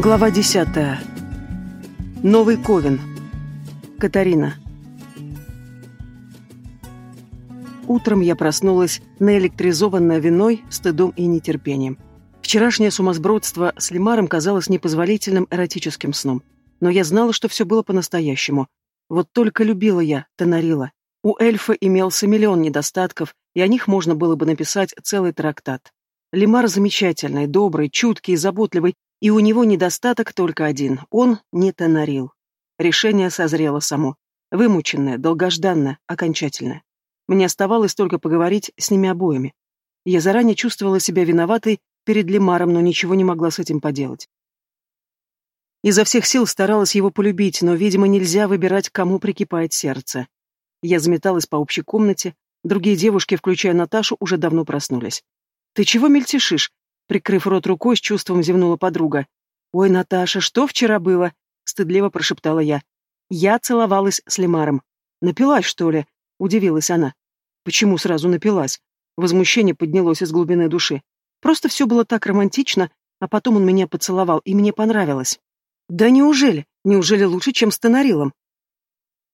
Глава десятая. Новый Ковен. Катарина. Утром я проснулась наэлектризованная виной, стыдом и нетерпением. Вчерашнее сумасбродство с Лимаром казалось непозволительным эротическим сном. Но я знала, что все было по-настоящему. Вот только любила я, тонарила. У эльфа имелся миллион недостатков, и о них можно было бы написать целый трактат. Лимар замечательный, добрый, чуткий и заботливый, и у него недостаток только один — он не тонарил. Решение созрело само. Вымученное, долгожданное, окончательное. Мне оставалось только поговорить с ними обоими. Я заранее чувствовала себя виноватой перед Лемаром, но ничего не могла с этим поделать. Изо всех сил старалась его полюбить, но, видимо, нельзя выбирать, кому прикипает сердце. Я заметалась по общей комнате, другие девушки, включая Наташу, уже давно проснулись. «Ты чего мельтешишь?» Прикрыв рот рукой, с чувством зевнула подруга. «Ой, Наташа, что вчера было?» — стыдливо прошептала я. «Я целовалась с Лемаром. Напилась, что ли?» — удивилась она. «Почему сразу напилась?» Возмущение поднялось из глубины души. «Просто все было так романтично, а потом он меня поцеловал, и мне понравилось». «Да неужели? Неужели лучше, чем с Тонарилом?»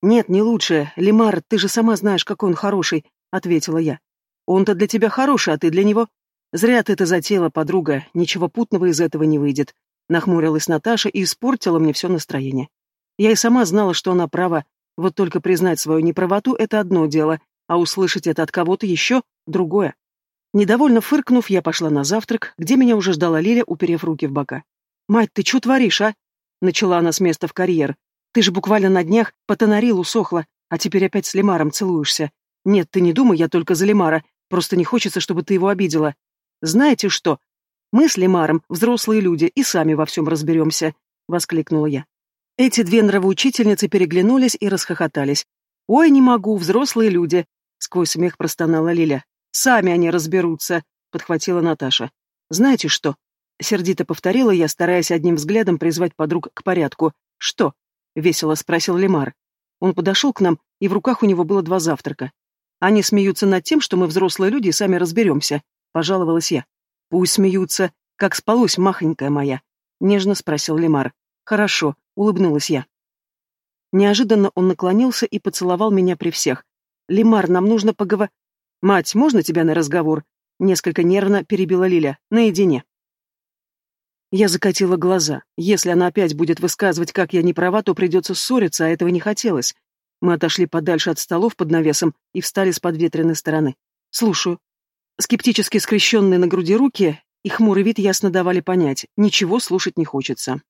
«Нет, не лучше. Лемар, ты же сама знаешь, какой он хороший», — ответила я. «Он-то для тебя хороший, а ты для него...» «Зря ты это затеяла, подруга, ничего путного из этого не выйдет», — нахмурилась Наташа и испортила мне все настроение. Я и сама знала, что она права, вот только признать свою неправоту — это одно дело, а услышать это от кого-то еще — другое. Недовольно фыркнув, я пошла на завтрак, где меня уже ждала Лиля, уперев руки в бока. «Мать, ты что творишь, а?» — начала она с места в карьер. «Ты же буквально на днях по тонарилу сохла, а теперь опять с Лемаром целуешься. Нет, ты не думай, я только за Лемара, просто не хочется, чтобы ты его обидела. «Знаете что? Мы с Лемаром взрослые люди и сами во всем разберемся», — воскликнула я. Эти две нравоучительницы переглянулись и расхохотались. «Ой, не могу, взрослые люди!» — сквозь смех простонала Лиля. «Сами они разберутся», — подхватила Наташа. «Знаете что?» — сердито повторила я, стараясь одним взглядом призвать подруг к порядку. «Что?» — весело спросил Лемар. Он подошел к нам, и в руках у него было два завтрака. Они смеются над тем, что мы взрослые люди и сами разберемся пожаловалась я. Пусть смеются, как спалось, махонькая моя, нежно спросил Лемар. Хорошо, улыбнулась я. Неожиданно он наклонился и поцеловал меня при всех. Лемар, нам нужно поговорить. Мать, можно тебя на разговор? Несколько нервно перебила Лиля. Наедине. Я закатила глаза. Если она опять будет высказывать, как я не права, то придется ссориться, а этого не хотелось. Мы отошли подальше от столов под навесом и встали с подветренной стороны. «Слушаю», Скептически скрещенные на груди руки и хмурый вид ясно давали понять, ничего слушать не хочется.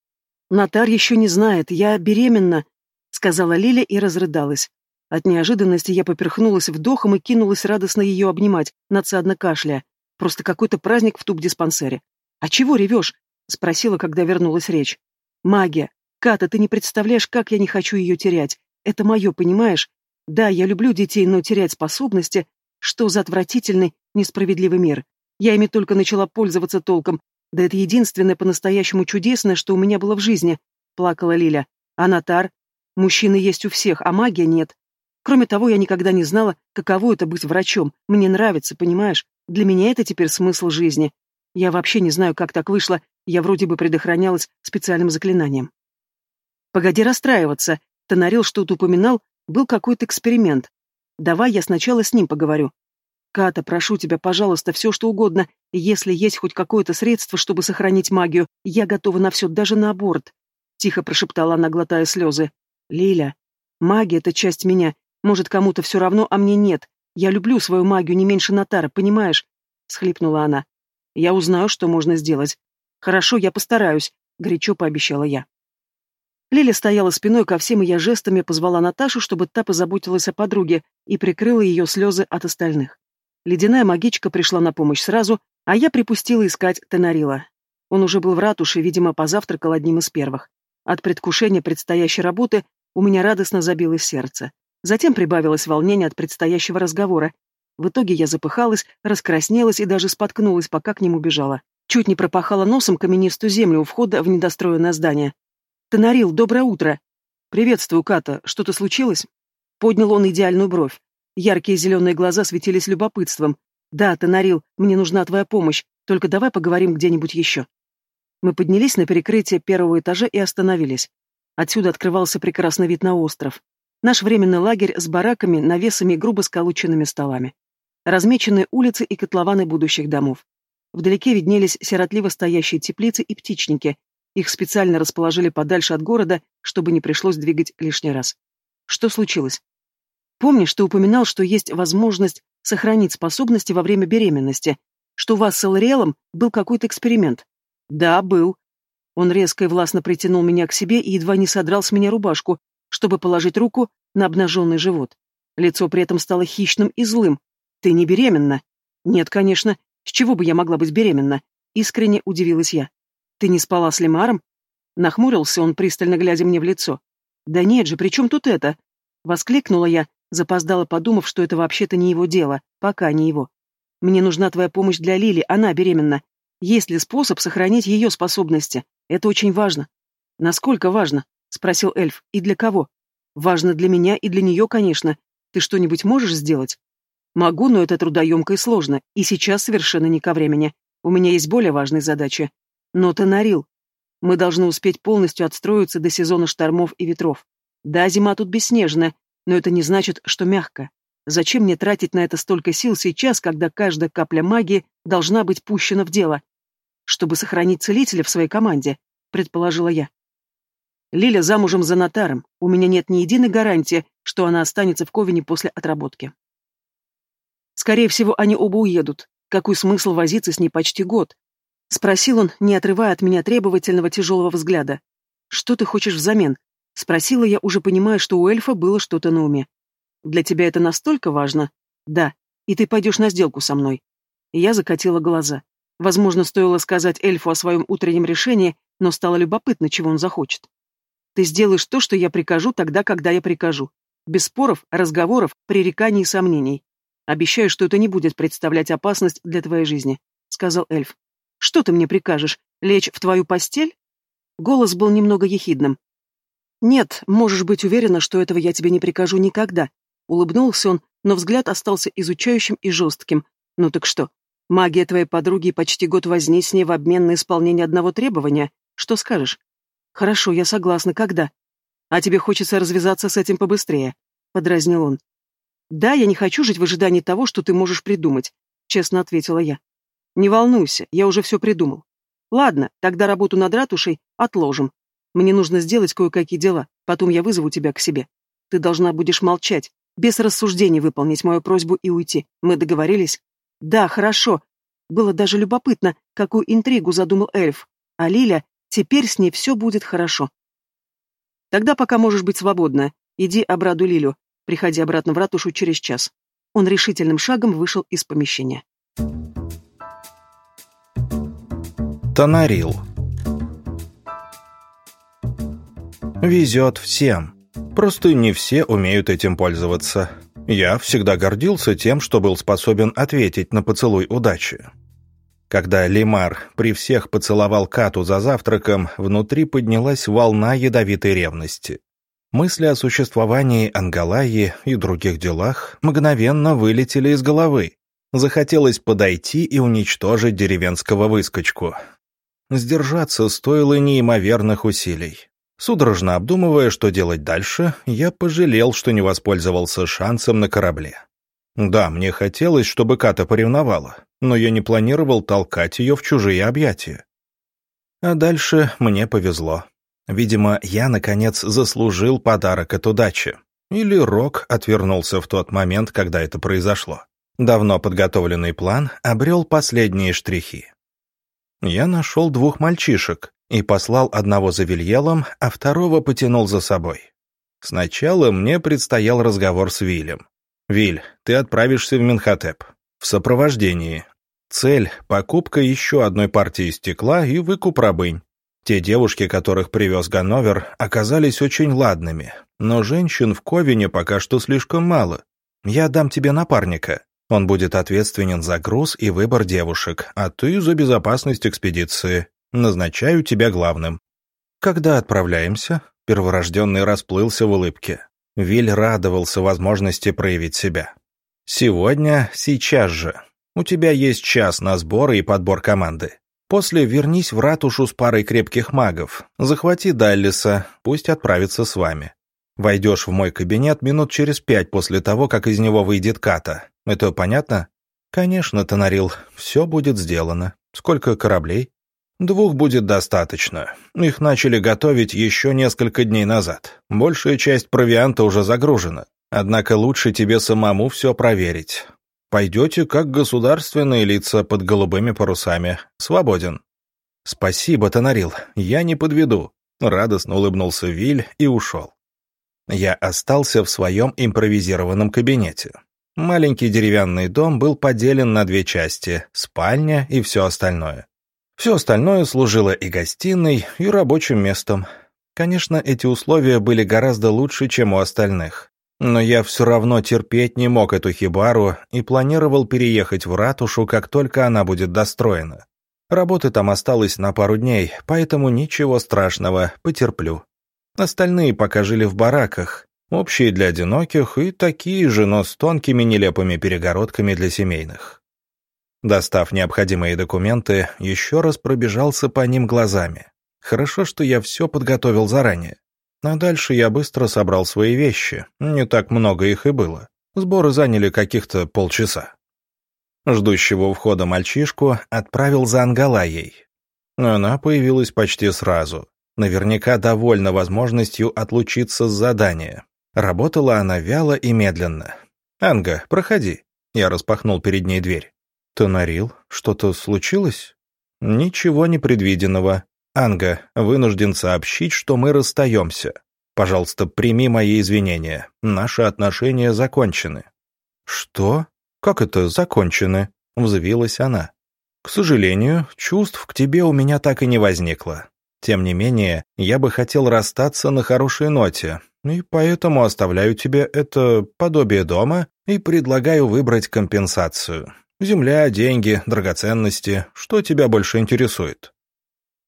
«Натар еще не знает, я беременна», — сказала Лиля и разрыдалась. От неожиданности я поперхнулась вдохом и кинулась радостно ее обнимать, надсадно кашляя. Просто какой-то праздник в туб-диспансере. «А чего ревешь?» — спросила, когда вернулась речь. «Магия. Ката, ты не представляешь, как я не хочу ее терять. Это мое, понимаешь? Да, я люблю детей, но терять способности что за отвратительный, несправедливый мир? Я ими только начала пользоваться толком. Да это единственное по-настоящему чудесное, что у меня было в жизни, плакала Лиля. А Натар? Мужчины есть у всех, а магия нет. Кроме того, я никогда не знала, каково это быть врачом. Мне нравится, понимаешь? Для меня это теперь смысл жизни. Я вообще не знаю, как так вышло. Я вроде бы предохранялась специальным заклинанием. Погоди расстраиваться. Тонарил что-то упоминал, был какой-то эксперимент. Давай я сначала с ним поговорю. Ката, прошу тебя, пожалуйста, все что угодно. Если есть хоть какое-то средство, чтобы сохранить магию, я готова на все, даже на аборт. Тихо прошептала она, глотая слезы. Лиля, магия — это часть меня. Может, кому-то все равно, а мне нет. Я люблю свою магию не меньше Натара, понимаешь? Схлипнула она. Я узнаю, что можно сделать. Хорошо, я постараюсь, горячо пообещала я. Лиля стояла спиной ко всем, и я жестами позвала Наташу, чтобы та позаботилась о подруге и прикрыла ее слезы от остальных. Ледяная магичка пришла на помощь сразу, а я припустила искать Тенарила. Он уже был в ратуше, видимо, позавтракал одним из первых. От предвкушения предстоящей работы у меня радостно забилось сердце. Затем прибавилось волнение от предстоящего разговора. В итоге я запыхалась, раскраснелась и даже споткнулась, пока к нему бежала. Чуть не пропахала носом каменистую землю у входа в недостроенное здание. «Тонарил, доброе утро!» «Приветствую, Ката. Что-то случилось?» Поднял он идеальную бровь. Яркие зеленые глаза светились любопытством. «Да, Тонарил, мне нужна твоя помощь. Только давай поговорим где-нибудь еще». Мы поднялись на перекрытие первого этажа и остановились. Отсюда открывался прекрасный вид на остров. Наш временный лагерь с бараками, навесами и грубо сколоченными столами. Размеченные улицы и котлованы будущих домов. Вдалеке виднелись сиротливо стоящие теплицы и птичники. Их специально расположили подальше от города, чтобы не пришлось двигать лишний раз. Что случилось? Помнишь, ты упоминал, что есть возможность сохранить способности во время беременности, что у вас с Элриэлом был какой-то эксперимент? Да, был. Он резко и властно притянул меня к себе и едва не содрал с меня рубашку, чтобы положить руку на обнаженный живот. Лицо при этом стало хищным и злым. Ты не беременна? Нет, конечно. С чего бы я могла быть беременна? Искренне удивилась я. Ты не спала с Лемаром? Нахмурился он, пристально глядя мне в лицо. Да нет же, при чем тут это? Воскликнула я, запоздала, подумав, что это вообще-то не его дело, пока не его. Мне нужна твоя помощь для Лили, она беременна. Есть ли способ сохранить ее способности? Это очень важно. Насколько важно? Спросил эльф. И для кого? Важно для меня и для нее, конечно. Ты что-нибудь можешь сделать? Могу, но это трудоемко и сложно, и сейчас совершенно не ко времени. У меня есть более важные задачи. Но ты нарил. Мы должны успеть полностью отстроиться до сезона штормов и ветров. Да, зима тут бесснежная, но это не значит, что мягко. Зачем мне тратить на это столько сил сейчас, когда каждая капля магии должна быть пущена в дело? Чтобы сохранить целителя в своей команде, предположила я. Лиля замужем за нотаром. У меня нет ни единой гарантии, что она останется в Ковине после отработки. Скорее всего, они оба уедут. Какой смысл возиться с ней почти год? Спросил он, не отрывая от меня требовательного тяжелого взгляда. Что ты хочешь взамен? Спросила я, уже понимая, что у эльфа было что-то на уме. Для тебя это настолько важно? Да. И ты пойдешь на сделку со мной. я закатила глаза. Возможно, стоило сказать эльфу о своем утреннем решении, но стало любопытно, чего он захочет. Ты сделаешь то, что я прикажу тогда, когда я прикажу. Без споров, разговоров, пререканий и сомнений. Обещаю, что это не будет представлять опасность для твоей жизни, сказал эльф. Что ты мне прикажешь? Лечь в твою постель? Голос был немного ехидным. Нет, можешь быть уверена, что этого я тебе не прикажу никогда, Улыбнулся он, но взгляд остался изучающим и жестким. «Ну так что? Магия твоей подруги почти год возни с ней в обмен на исполнение одного требования. Что скажешь?» «Хорошо, я согласна. Когда?» «А тебе хочется развязаться с этим побыстрее», — подразнил он. «Да, я не хочу жить в ожидании того, что ты можешь придумать», — честно ответила я. «Не волнуйся, я уже все придумал. Ладно, тогда работу над ратушей отложим. Мне нужно сделать кое-какие дела, потом я вызову тебя к себе. Ты должна будешь молчать, без рассуждений выполнить мою просьбу и уйти. Мы договорились? Да, хорошо. Было даже любопытно, какую интригу задумал эльф. А Лиля, теперь с ней все будет хорошо. Тогда пока можешь быть свободна. Иди обрадуй Лилю. Приходи обратно в ратушу через час. Он решительным шагом вышел из помещения. Тонарил. Везет всем. Просто не все умеют этим пользоваться. Я всегда гордился тем, что был способен ответить на поцелуй удачи. Когда Лимар при всех поцеловал Кату за завтраком, внутри поднялась волна ядовитой ревности. Мысли о существовании Ангалаи и других делах мгновенно вылетели из головы. Захотелось подойти и уничтожить деревенского выскочку. Сдержаться стоило неимоверных усилий. Судорожно обдумывая, что делать дальше, я пожалел, что не воспользовался шансом на корабле. Да, мне хотелось, чтобы Ката поревновала, но я не планировал толкать ее в чужие объятия. А дальше мне повезло. Видимо, я, наконец, заслужил подарок от удачи. Или Рок отвернулся в тот момент, когда это произошло. Давно подготовленный план обрел последние штрихи. Я нашел двух мальчишек, и послал одного за Вильелом, а второго потянул за собой. Сначала мне предстоял разговор с Вилем. «Виль, ты отправишься в Минхотеп. В сопровождении. Цель — покупка еще одной партии стекла и выкуп рабынь. Те девушки, которых привез Ганновер, оказались очень ладными, но женщин в Ковине пока что слишком мало. Я дам тебе напарника. Он будет ответственен за груз и выбор девушек, а ты за безопасность экспедиции. Назначаю тебя главным. Когда отправляемся? Перворожденный расплылся в улыбке. Виль радовался возможности проявить себя. Сегодня, сейчас же. У тебя есть час на сборы и подбор команды. После вернись в ратушу с парой крепких магов. Захвати Даллиса, пусть отправится с вами. Войдешь в мой кабинет минут через пять после того, как из него выйдет Ката. Это понятно? Конечно, Тонарил, все будет сделано. Сколько кораблей? Двух будет достаточно. Их начали готовить еще несколько дней назад. Большая часть провианта уже загружена. Однако лучше тебе самому все проверить. Пойдете как государственные лица под голубыми парусами. Свободен. Спасибо, Тонарил, я не подведу. Радостно улыбнулся Виль и ушел. Я остался в своем импровизированном кабинете. Маленький деревянный дом был поделен на две части – спальня и все остальное. Все остальное служило и гостиной, и рабочим местом. Конечно, эти условия были гораздо лучше, чем у остальных. Но я все равно терпеть не мог эту хибару и планировал переехать в ратушу, как только она будет достроена. Работы там осталось на пару дней, поэтому ничего страшного, потерплю. Остальные пока жили в бараках, общие для одиноких и такие же, но с тонкими нелепыми перегородками для семейных. Достав необходимые документы, еще раз пробежался по ним глазами. Хорошо, что я все подготовил заранее. А дальше я быстро собрал свои вещи, не так много их и было. Сборы заняли каких-то полчаса. Ждущего у входа мальчишку отправил за Ангалайей. Она появилась почти сразу. Наверняка довольна возможностью отлучиться с задания. Работала она вяло и медленно. «Анга, проходи». Я распахнул перед ней дверь. «Тонарил, что-то случилось?» «Ничего непредвиденного. Анга, вынужден сообщить, что мы расстаемся. Пожалуйста, прими мои извинения. Наши отношения закончены». «Что? Как это закончены?» — взвилась она. «К сожалению, чувств к тебе у меня так и не возникло. Тем не менее, я бы хотел расстаться на хорошей ноте, и поэтому оставляю тебе это подобие дома и предлагаю выбрать компенсацию. Земля, деньги, драгоценности, что тебя больше интересует?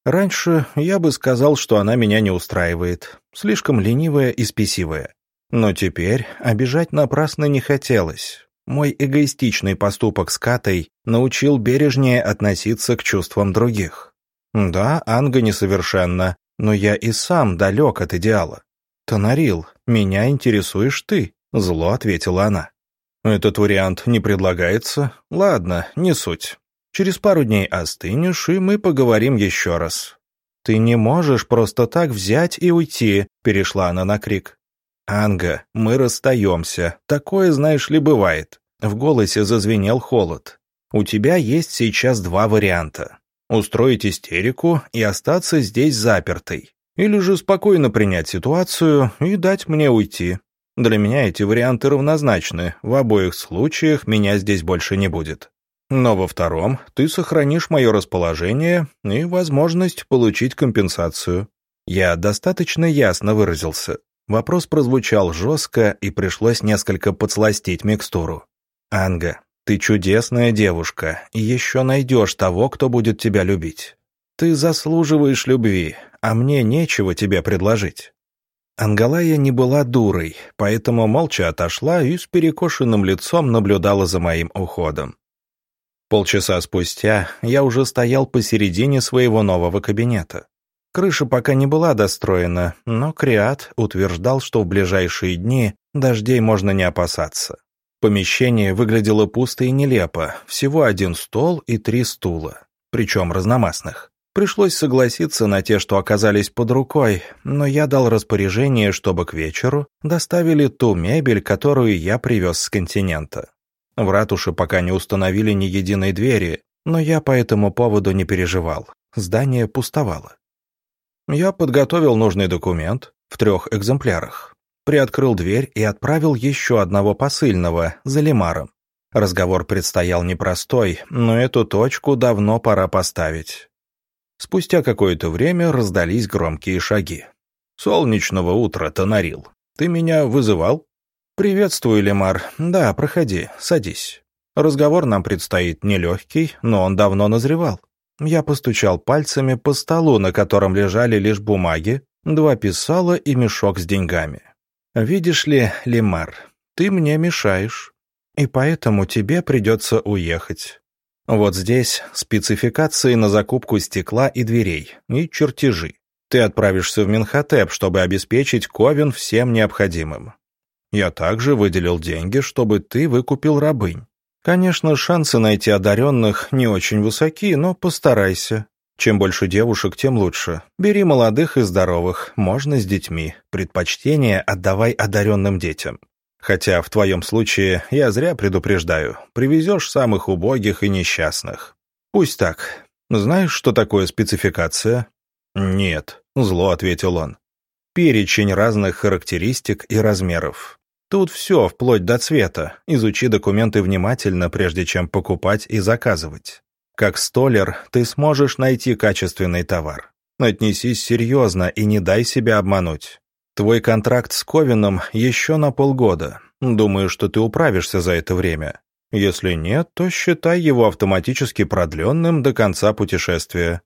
Раньше я бы сказал, что она меня не устраивает, слишком ленивая и спесивая. Но теперь обижать напрасно не хотелось. Мой эгоистичный поступок с Катой научил бережнее относиться к чувствам других. Да, Анга несовершенна, но я и сам далек от идеала. «Тонарил, меня интересуешь ты», — зло ответила она. Этот вариант не предлагается. Ладно, не суть. Через пару дней остынешь, и мы поговорим еще раз. Ты не можешь просто так взять и уйти, перешла она на крик. Анга, мы расстаемся. Такое, знаешь ли, бывает. В голосе зазвенел холод. У тебя есть сейчас два варианта. Устроить истерику и остаться здесь запертой. Или же спокойно принять ситуацию и дать мне уйти. Для меня эти варианты равнозначны, в обоих случаях меня здесь больше не будет. Но во втором ты сохранишь мое расположение и возможность получить компенсацию. Я достаточно ясно выразился. Вопрос прозвучал жестко, и пришлось несколько подсластить микстуру. «Анга, ты чудесная девушка, и еще найдешь того, кто будет тебя любить. Ты заслуживаешь любви, а мне нечего тебе предложить. Ангалая не была дурой, поэтому молча отошла и с перекошенным лицом наблюдала за моим уходом. Полчаса спустя я уже стоял посередине своего нового кабинета. Крыша пока не была достроена, но Криат утверждал, что в ближайшие дни дождей можно не опасаться. Помещение выглядело пусто и нелепо, всего один стол и три стула, причем разномастных. Пришлось согласиться на те, что оказались под рукой, но я дал распоряжение, чтобы к вечеру доставили ту мебель, которую я привез с континента. В ратуше пока не установили ни единой двери, но я по этому поводу не переживал. Здание пустовало. Я подготовил нужный документ в трех экземплярах, приоткрыл дверь и отправил еще одного посыльного за Лимаром. Разговор предстоял непростой, но эту точку давно пора поставить. Спустя какое-то время раздались громкие шаги. «Солнечного утра, Тонарил. Ты меня вызывал?» «Приветствую, Лемар. Да, проходи, садись. Разговор нам предстоит нелегкий, но он давно назревал». Я постучал пальцами по столу, на котором лежали лишь бумаги, два писала и мешок с деньгами. «Видишь ли, Лемар, ты мне мешаешь, и поэтому тебе придется уехать. Вот здесь спецификации на закупку стекла и дверей, и чертежи. Ты отправишься в Минхотеп, чтобы обеспечить Ковен всем необходимым. Я также выделил деньги, чтобы ты выкупил рабынь. Конечно, шансы найти одаренных не очень высоки, но постарайся. Чем больше девушек, тем лучше. Бери молодых и здоровых, можно с детьми. Предпочтение отдавай одаренным детям. Хотя в твоем случае я зря предупреждаю. Привезешь самых убогих и несчастных. Пусть так. Знаешь, что такое спецификация? Нет, зло ответил он. Перечень разных характеристик и размеров. Тут все, вплоть до цвета. Изучи документы внимательно, прежде чем покупать и заказывать. Как столер ты сможешь найти качественный товар. Отнесись серьезно и не дай себя обмануть. Твой контракт с Ковином еще на полгода. Думаю, что ты управишься за это время. Если нет, то считай его автоматически продленным до конца путешествия.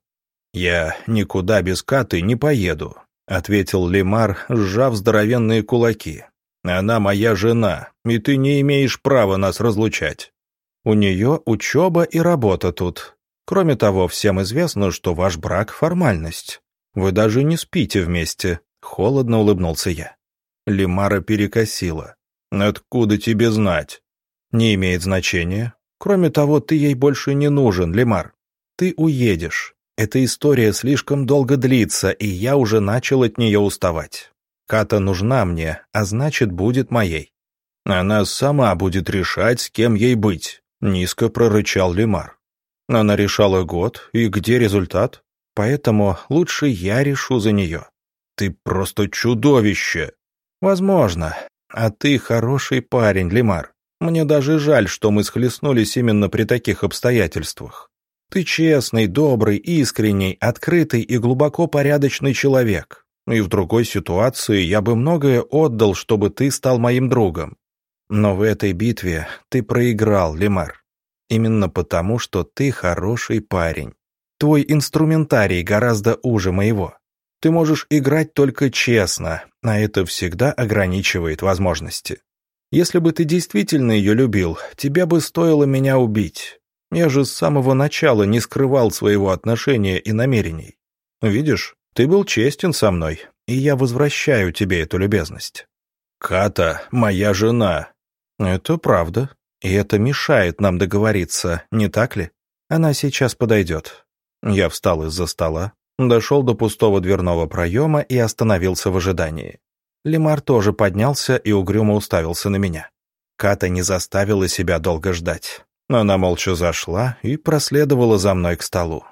«Я никуда без Каты не поеду», — ответил Лемар, сжав здоровенные кулаки. Она моя жена, и ты не имеешь права нас разлучать. У нее учеба и работа тут. Кроме того, всем известно, что ваш брак — формальность. Вы даже не спите вместе», — холодно улыбнулся я. Лимара перекосила. «Откуда тебе знать?» «Не имеет значения. Кроме того, ты ей больше не нужен, Лимар. Ты уедешь. Эта история слишком долго длится, и я уже начал от нее уставать. Ката нужна мне, а значит, будет моей. Она сама будет решать, с кем ей быть, низко прорычал Лемар. Она решала год, и где результат? Поэтому лучше я решу за нее. Ты просто чудовище. Возможно. А ты хороший парень, Лемар. Мне даже жаль, что мы схлестнулись именно при таких обстоятельствах. Ты честный, добрый, искренний, открытый и глубоко порядочный человек. И в другой ситуации я бы многое отдал, чтобы ты стал моим другом. Но в этой битве ты проиграл, Лемар. Именно потому, что ты хороший парень. Твой инструментарий гораздо уже моего. Ты можешь играть только честно, а это всегда ограничивает возможности. Если бы ты действительно ее любил, тебе бы стоило меня убить. Я же с самого начала не скрывал своего отношения и намерений. Видишь, ты был честен со мной, и я возвращаю тебе эту любезность. Ката — моя жена. Это правда, и это мешает нам договориться, не так ли? Она сейчас подойдет. Я встал из-за стола, дошел до пустого дверного проема и остановился в ожидании. Лемар тоже поднялся и угрюмо уставился на меня. Ката не заставила себя долго ждать. Она молча зашла и проследовала за мной к столу.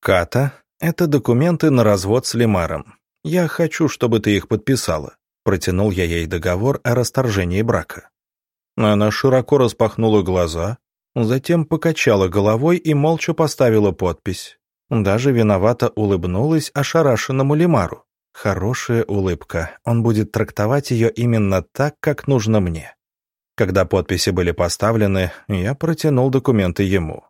Ката «Это документы на развод с Лемаром. Я хочу, чтобы ты их подписала». Протянул я ей договор о расторжении брака. Она широко распахнула глаза, затем покачала головой и молча поставила подпись. Даже виновато улыбнулась ошарашенному Лемару. Хорошая улыбка, он будет трактовать ее именно так, как нужно мне. Когда подписи были поставлены, я протянул документы ему.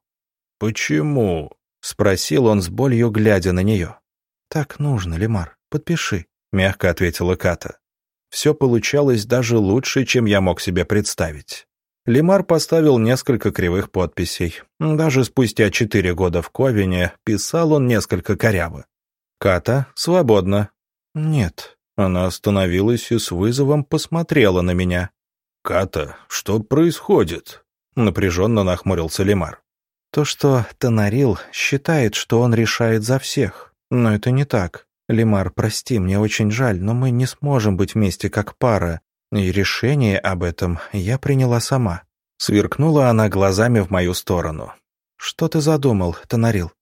«Почему?» — спросил он с болью, глядя на нее. «Так нужно, Лемар, подпиши», — мягко ответила Ката. Все получалось даже лучше, чем я мог себе представить. Лемар поставил несколько кривых подписей. Даже спустя четыре года в Ковине писал он несколько коряво. «Ката, свободно». «Нет». Она остановилась и с вызовом посмотрела на меня. «Ката, что происходит?» Напряженно нахмурился Лемар. То, что Тонарил считает, что он решает за всех. Но это не так. Лимар, прости, мне очень жаль, но мы не сможем быть вместе как пара. И решение об этом я приняла сама. Сверкнула она глазами в мою сторону. «Что ты задумал, Тонарил?»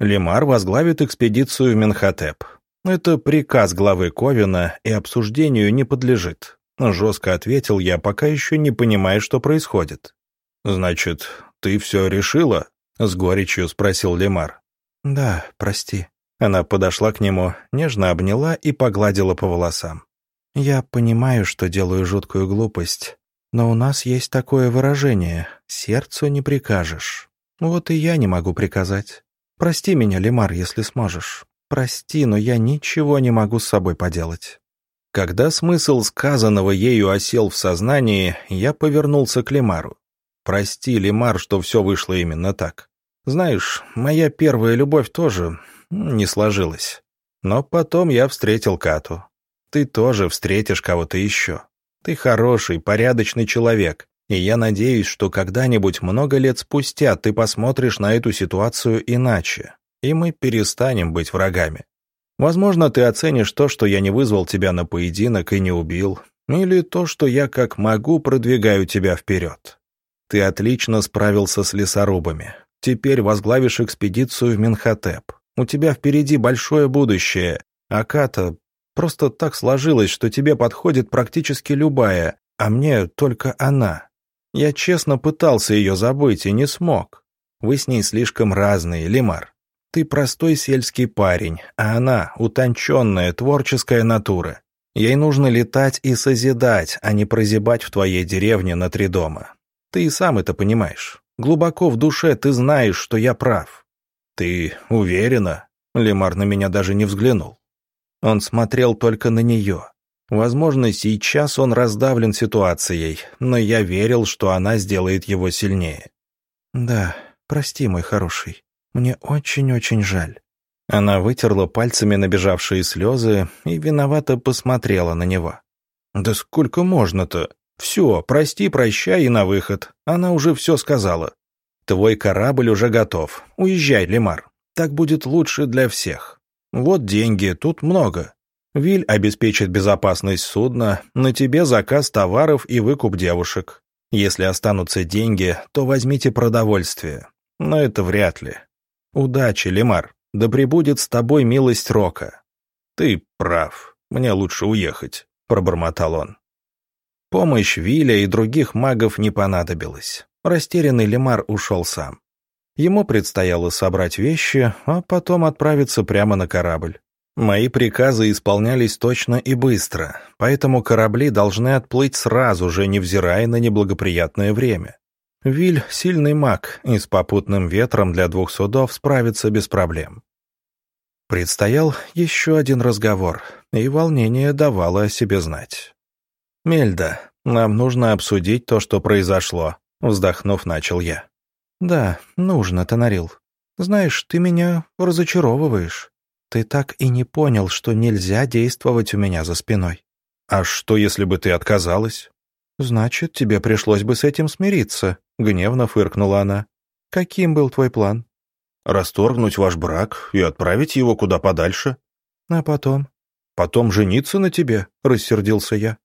Лимар возглавит экспедицию в Менхотеп. Это приказ главы Ковина и обсуждению не подлежит. Жестко ответил я, пока еще не понимая, что происходит. «Значит, ты все решила?» С горечью спросил Лемар. «Да, прости». Она подошла к нему, нежно обняла и погладила по волосам. «Я понимаю, что делаю жуткую глупость, но у нас есть такое выражение «сердцу не прикажешь». Вот и я не могу приказать. Прости меня, Лемар, если сможешь. Прости, но я ничего не могу с собой поделать». Когда смысл сказанного ею осел в сознании, я повернулся к Лемару. «Прости, Лемар, что все вышло именно так. Знаешь, моя первая любовь тоже не сложилась. Но потом я встретил Кату. Ты тоже встретишь кого-то еще. Ты хороший, порядочный человек, и я надеюсь, что когда-нибудь много лет спустя ты посмотришь на эту ситуацию иначе, и мы перестанем быть врагами. Возможно, ты оценишь то, что я не вызвал тебя на поединок и не убил, или то, что я как могу продвигаю тебя вперед. Ты отлично справился с лесорубами. Теперь возглавишь экспедицию в Минхотеп. У тебя впереди большое будущее, а Ката просто так сложилось, что тебе подходит практически любая, а мне только она. Я честно пытался ее забыть и не смог. Вы с ней слишком разные, Лимар. Ты простой сельский парень, а она утонченная творческая натура. Ей нужно летать и созидать, а не прозябать в твоей деревне на три дома. Ты и сам это понимаешь. Глубоко в душе ты знаешь, что я прав. Ты уверена? Лемар на меня даже не взглянул. Он смотрел только на нее. Возможно, сейчас он раздавлен ситуацией, но я верил, что она сделает его сильнее. «Да, прости, мой хороший. Мне очень-очень жаль». Она вытерла пальцами набежавшие слезы и виновато посмотрела на него. «Да сколько можно-то? Все, прости, прощай и на выход. Она уже все сказала. Твой корабль уже готов. Уезжай, Лемар. Так будет лучше для всех. Вот деньги, тут много. Виль обеспечит безопасность судна, на тебе заказ товаров и выкуп девушек. Если останутся деньги, то возьмите продовольствие. Но это вряд ли. Удачи, Лемар. Да пребудет с тобой милость Рока. Ты прав. Мне лучше уехать, пробормотал он. Помощь Виля и других магов не понадобилась. Растерянный Лемар ушел сам. Ему предстояло собрать вещи, а потом отправиться прямо на корабль. Мои приказы исполнялись точно и быстро, поэтому корабли должны отплыть сразу же, невзирая на неблагоприятное время. Виль — сильный маг, и с попутным ветром для двух судов справится без проблем. Предстоял еще один разговор, и волнение давало о себе знать. «Мельда, нам нужно обсудить то, что произошло», — вздохнув, начал я. «Да, нужно, Тонарил. Знаешь, ты меня разочаровываешь. Ты так и не понял, что нельзя действовать у меня за спиной». «А что, если бы ты отказалась?» «Значит, тебе пришлось бы с этим смириться», Гневно фыркнула она. «Каким был твой план?» «Расторгнуть ваш брак и отправить его куда подальше». «А потом?» «Потом жениться на тебе», — рассердился я.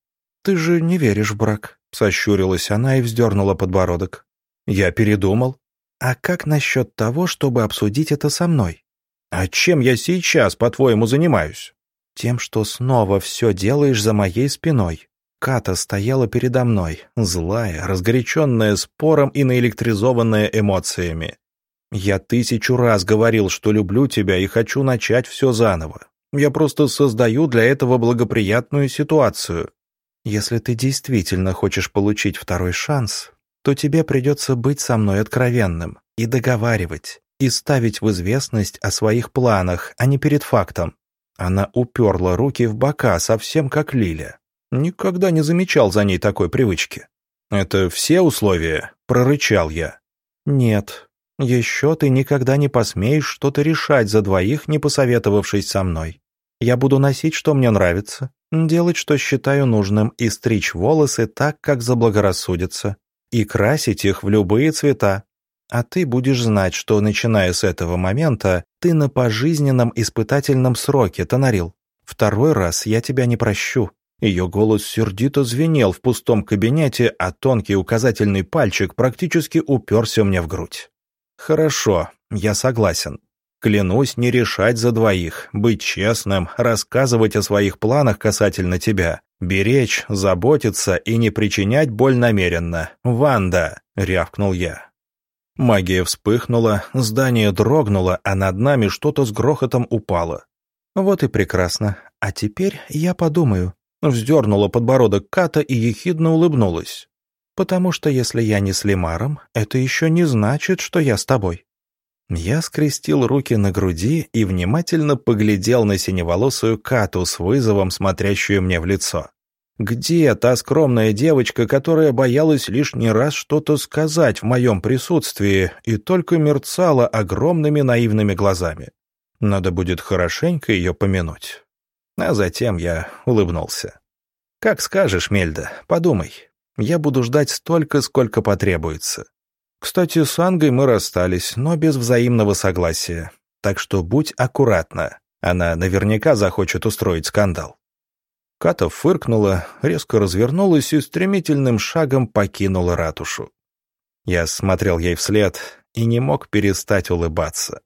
«Ты же не веришь в брак», — сощурилась она и вздернула подбородок. «Я передумал». «А как насчет того, чтобы обсудить это со мной?» «А чем я сейчас, по-твоему, занимаюсь?» «Тем, что снова все делаешь за моей спиной. Ката стояла передо мной, злая, разгоряченная спором и наэлектризованная эмоциями. «Я тысячу раз говорил, что люблю тебя и хочу начать все заново. Я просто создаю для этого благоприятную ситуацию. Если ты действительно хочешь получить второй шанс, то тебе придется быть со мной откровенным и договаривать, и ставить в известность о своих планах, а не перед фактом». Она уперла руки в бока, совсем как Лиля. Никогда не замечал за ней такой привычки. «Это все условия?» — прорычал я. «Нет. Еще ты никогда не посмеешь что-то решать за двоих, не посоветовавшись со мной. Я буду носить, что мне нравится, делать, что считаю нужным, и стричь волосы так, как заблагорассудится, и красить их в любые цвета. А ты будешь знать, что, начиная с этого момента, ты на пожизненном испытательном сроке, Тонарил. Второй раз я тебя не прощу, ее голос сердито звенел в пустом кабинете, а тонкий указательный пальчик практически уперся мне в грудь. «Хорошо, я согласен. Клянусь не решать за двоих, быть честным, рассказывать о своих планах касательно тебя, беречь, заботиться и не причинять боль намеренно. Ванда!» — рявкнул я. Магия вспыхнула, здание дрогнуло, а над нами что-то с грохотом упало. «Вот и прекрасно. А теперь я подумаю, Вздернула подбородок Ката и ехидно улыбнулась. «Потому что если я не с Лемаром, это еще не значит, что я с тобой». Я скрестил руки на груди и внимательно поглядел на синеволосую Кату с вызовом, смотрящую мне в лицо. Где та скромная девочка, которая боялась лишний раз что-то сказать в моем присутствии и только мерцала огромными наивными глазами? Надо будет хорошенько ее помянуть. А затем я улыбнулся. «Как скажешь, Мельда, подумай. Я буду ждать столько, сколько потребуется. Кстати, с Ангой мы расстались, но без взаимного согласия. Так что будь аккуратна. Она наверняка захочет устроить скандал». Ката фыркнула, резко развернулась и стремительным шагом покинула ратушу. Я смотрел ей вслед и не мог перестать улыбаться.